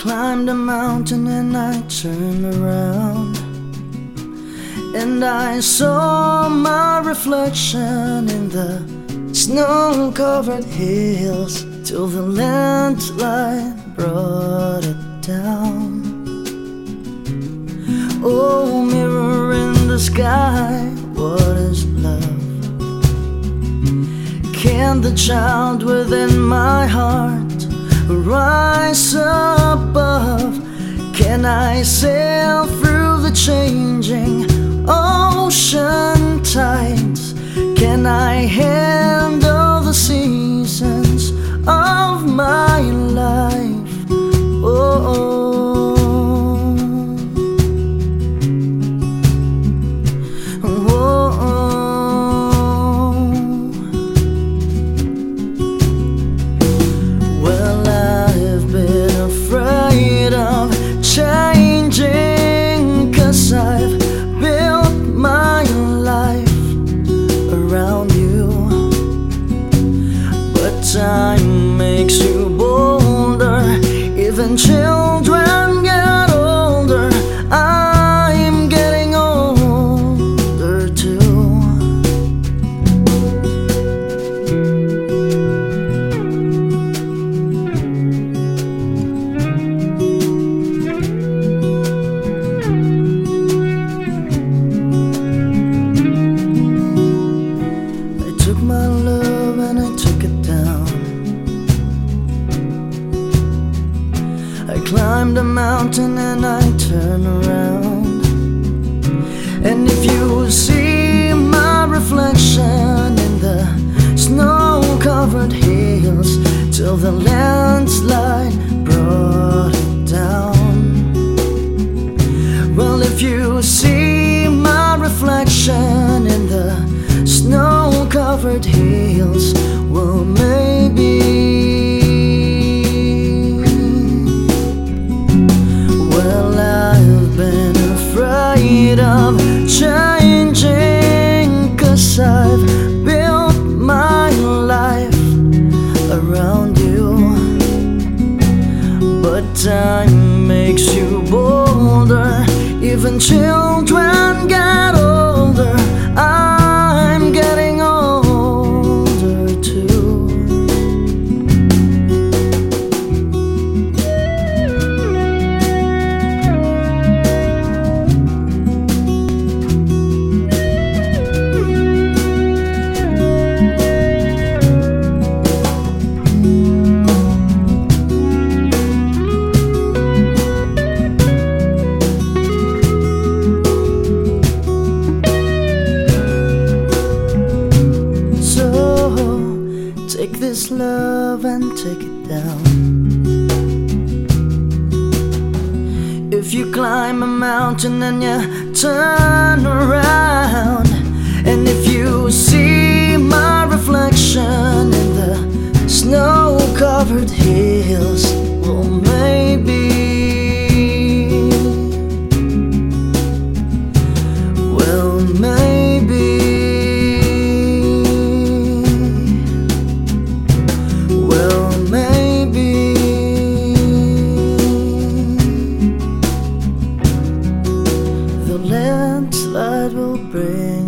climbed a mountain and I turned around. And I saw my reflection in the snow covered hills till the landslide brought it down. Oh, mirror in the sky, what is love? Can the child within my heart rise above? Can I sail through the changing ocean time makes you bolder, even children climbed a mountain and I turned around. And if you see my reflection in the snow covered hills till the landslide brought it down. Well, if you see my reflection in the snow covered hills, But time makes you bolder. Even children get older. Take this love and take it down. If you climb a mountain and you turn around, and if you see my reflection in the snow covered hills, well, maybe. Bring